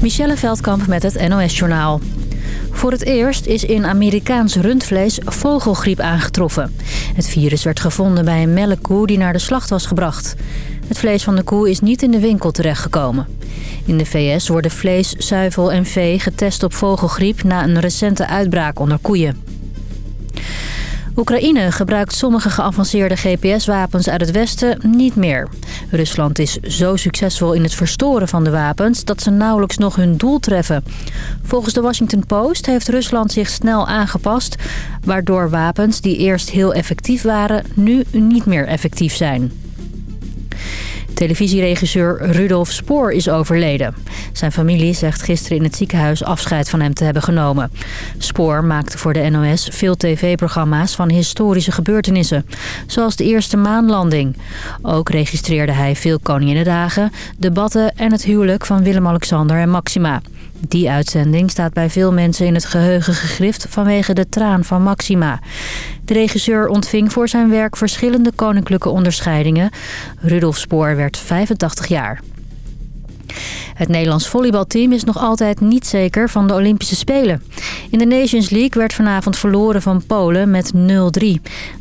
Michelle Veldkamp met het NOS-journaal. Voor het eerst is in Amerikaans rundvlees vogelgriep aangetroffen. Het virus werd gevonden bij een melkkoe die naar de slacht was gebracht. Het vlees van de koe is niet in de winkel terechtgekomen. In de VS worden vlees, zuivel en vee getest op vogelgriep... na een recente uitbraak onder koeien. Oekraïne gebruikt sommige geavanceerde GPS-wapens uit het westen niet meer. Rusland is zo succesvol in het verstoren van de wapens dat ze nauwelijks nog hun doel treffen. Volgens de Washington Post heeft Rusland zich snel aangepast... waardoor wapens die eerst heel effectief waren nu niet meer effectief zijn. Televisieregisseur Rudolf Spoor is overleden. Zijn familie zegt gisteren in het ziekenhuis afscheid van hem te hebben genomen. Spoor maakte voor de NOS veel tv-programma's van historische gebeurtenissen. Zoals de eerste maanlanding. Ook registreerde hij veel Koninginnedagen, debatten en het huwelijk van Willem-Alexander en Maxima. Die uitzending staat bij veel mensen in het geheugen gegrift vanwege de traan van Maxima. De regisseur ontving voor zijn werk verschillende koninklijke onderscheidingen. Rudolf Spoor werd 85 jaar. Het Nederlands volleybalteam is nog altijd niet zeker van de Olympische Spelen. In de Nations League werd vanavond verloren van Polen met 0-3.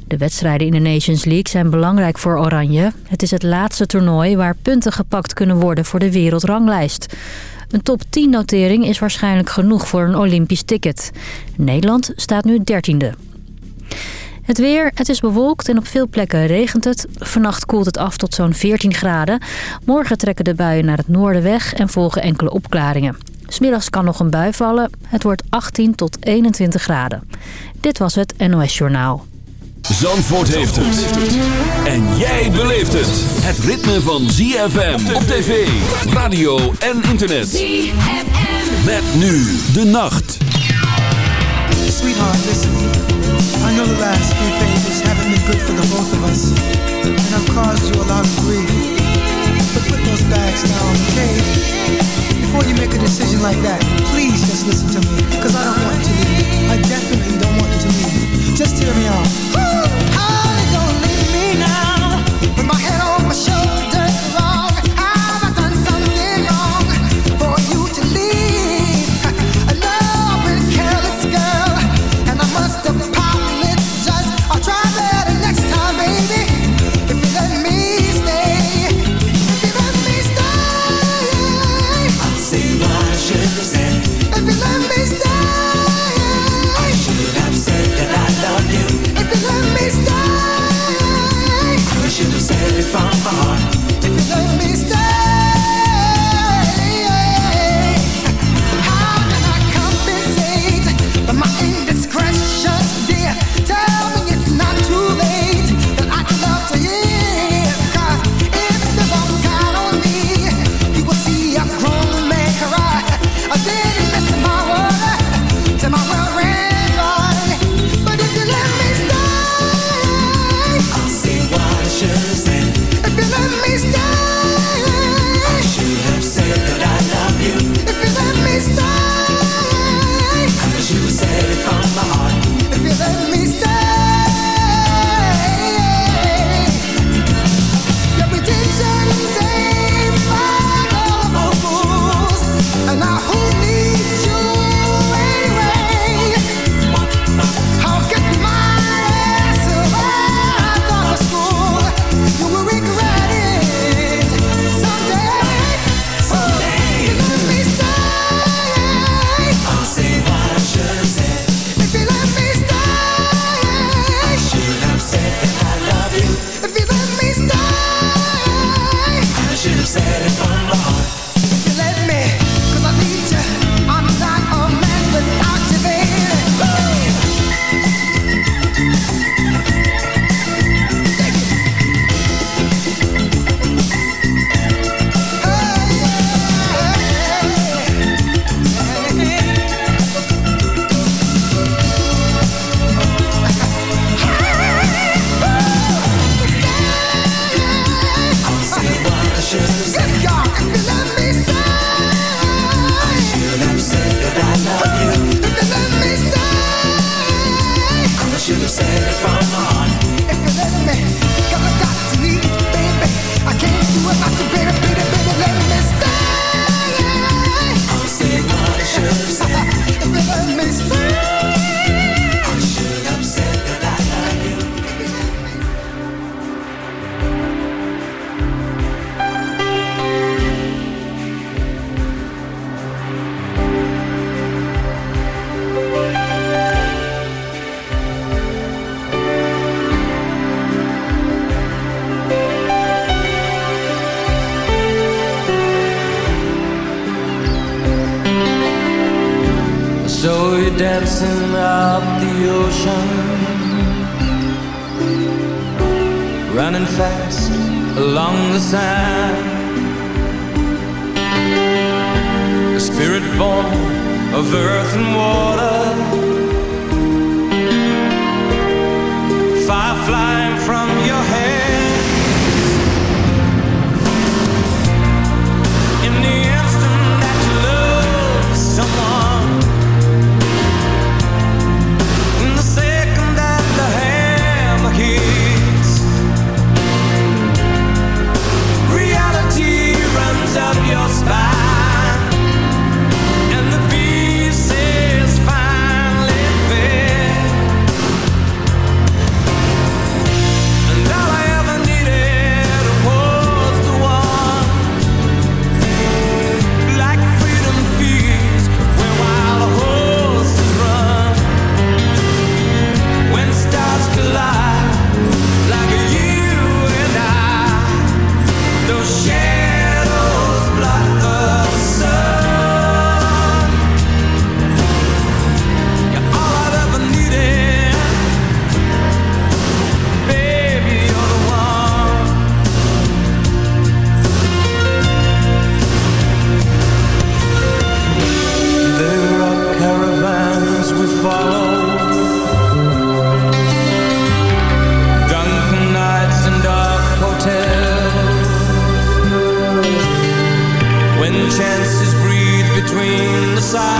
De wedstrijden in de Nations League zijn belangrijk voor Oranje. Het is het laatste toernooi waar punten gepakt kunnen worden voor de wereldranglijst. Een top 10 notering is waarschijnlijk genoeg voor een Olympisch ticket. Nederland staat nu 13e. Het weer, het is bewolkt en op veel plekken regent het. Vannacht koelt het af tot zo'n 14 graden. Morgen trekken de buien naar het noorden weg en volgen enkele opklaringen. Smiddags kan nog een bui vallen. Het wordt 18 tot 21 graden. Dit was het NOS Journaal. Zandvoort heeft het. En jij beleeft het. Het ritme van ZFM op tv, radio en internet. ZFM. Met nu de nacht. Sweetheart, listen. I know the last few pages haven't been good for the both of us. And I've caused you a lot of grief. But put those bags down, okay? Before you make a decision like that, please just listen to me. Cause I don't want to leave. I definitely don't want to leave. Just hear me out. Honey, running fast along the sand. A spirit born of earth and water, fire flying from your hand. side.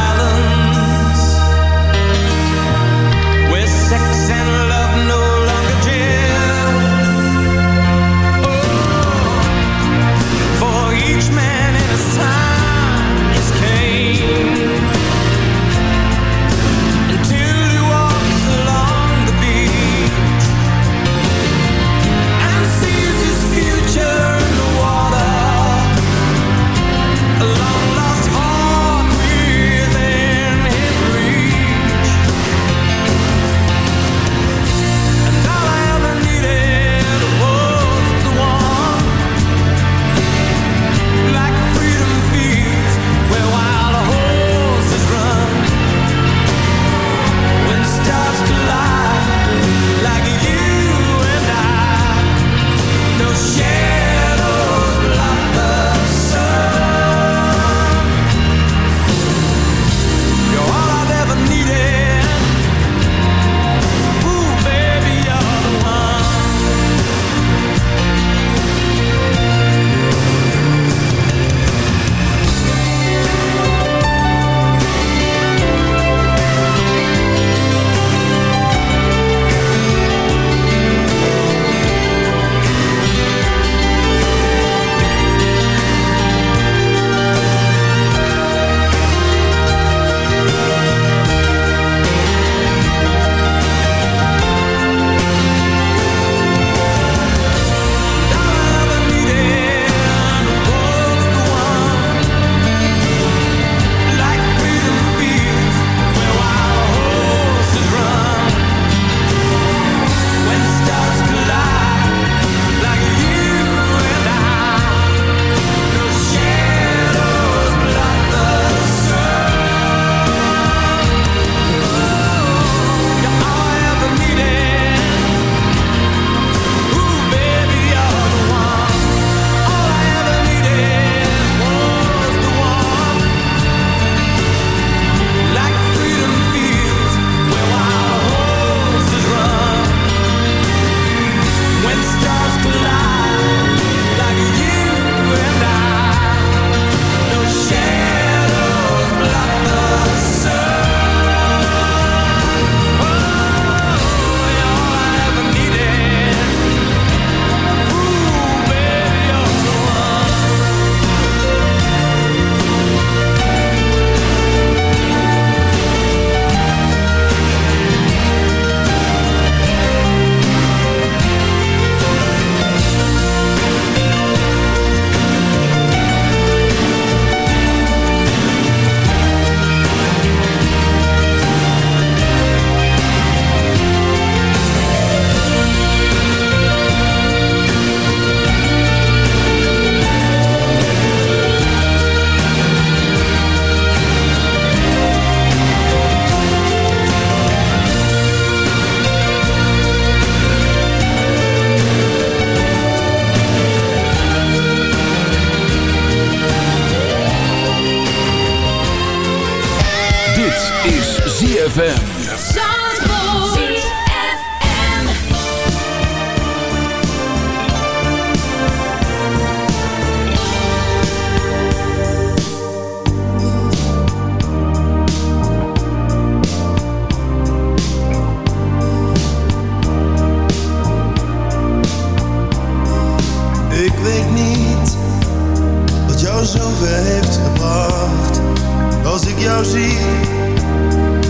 Als ik jou zie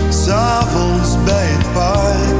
S'avonds bij het paard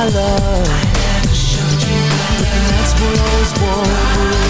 my love. I never showed you my love. And that's what I always wanted.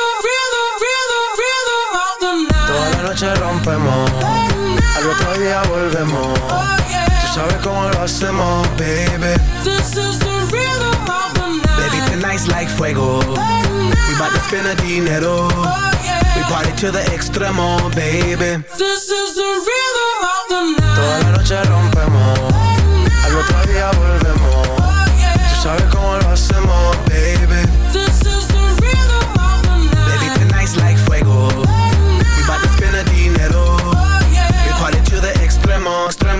night. Toda la noche rompemos, al otro día volvemos. Tú sabes cómo lo hacemos, baby. This is the rhythm of the night. Baby, tonight's like fuego. We bout to spend a dinero. We party to the extremo, baby. This is the rhythm of the night. Toda la noche rompemos, al otro día volvemos. Tú sabes cómo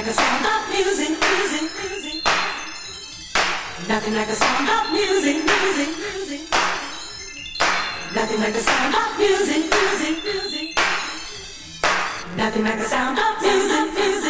like the sound of music, music, music. Nothing like the sound of music, music, music. Nothing like the sound of music, music, music. Nothing like the sound of music, music.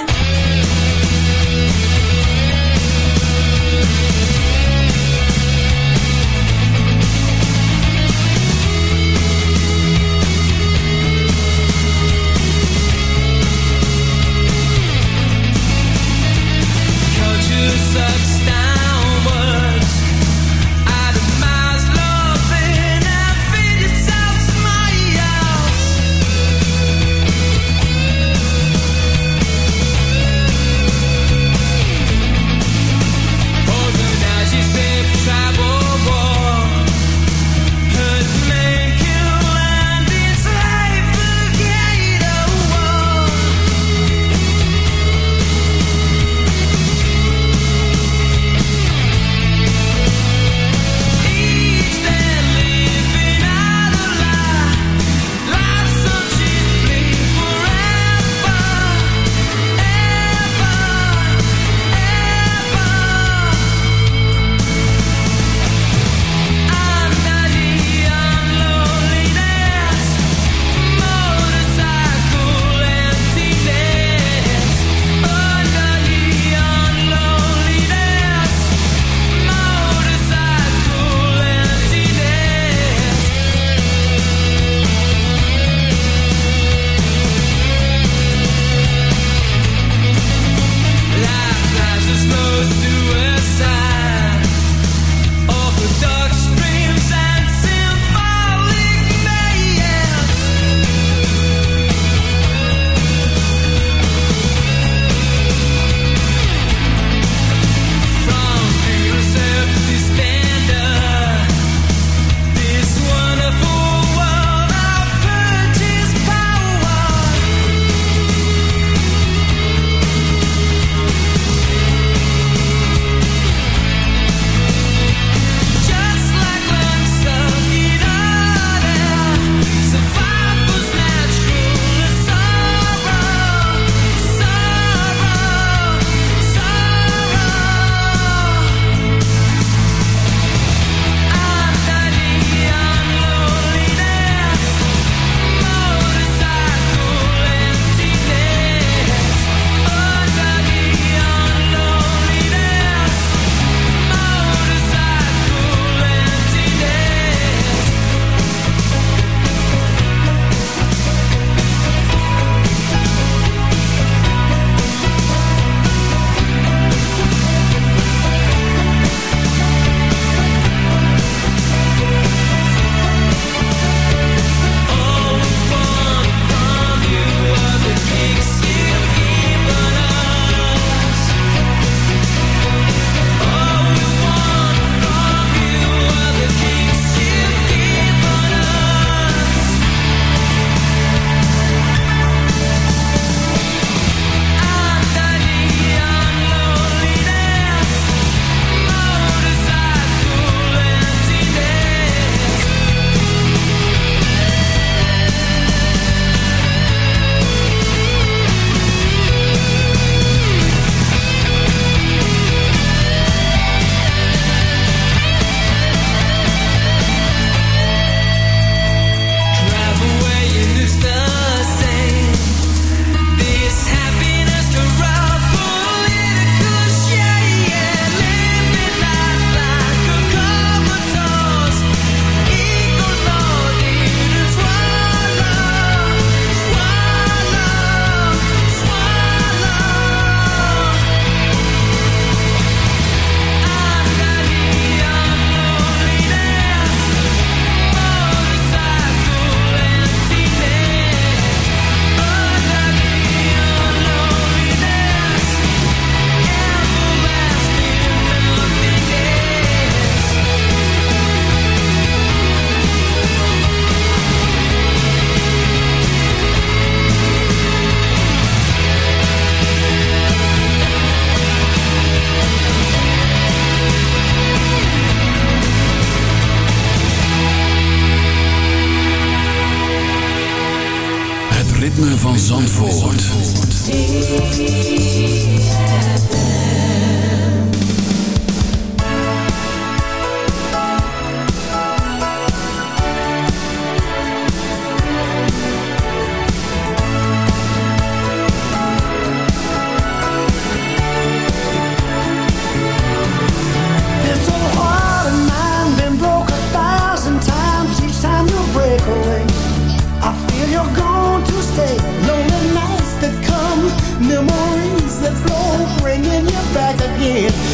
again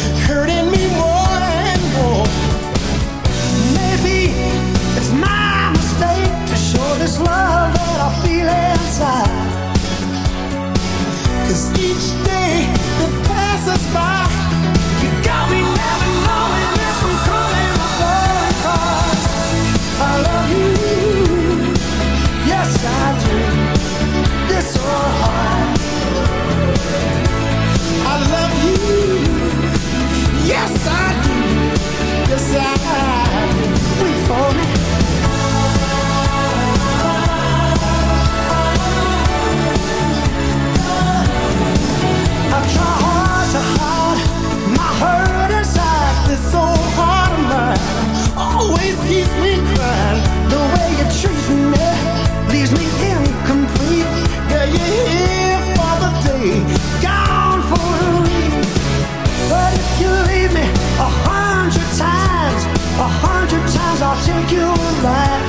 Take you alive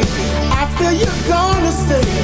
After you're gonna stay.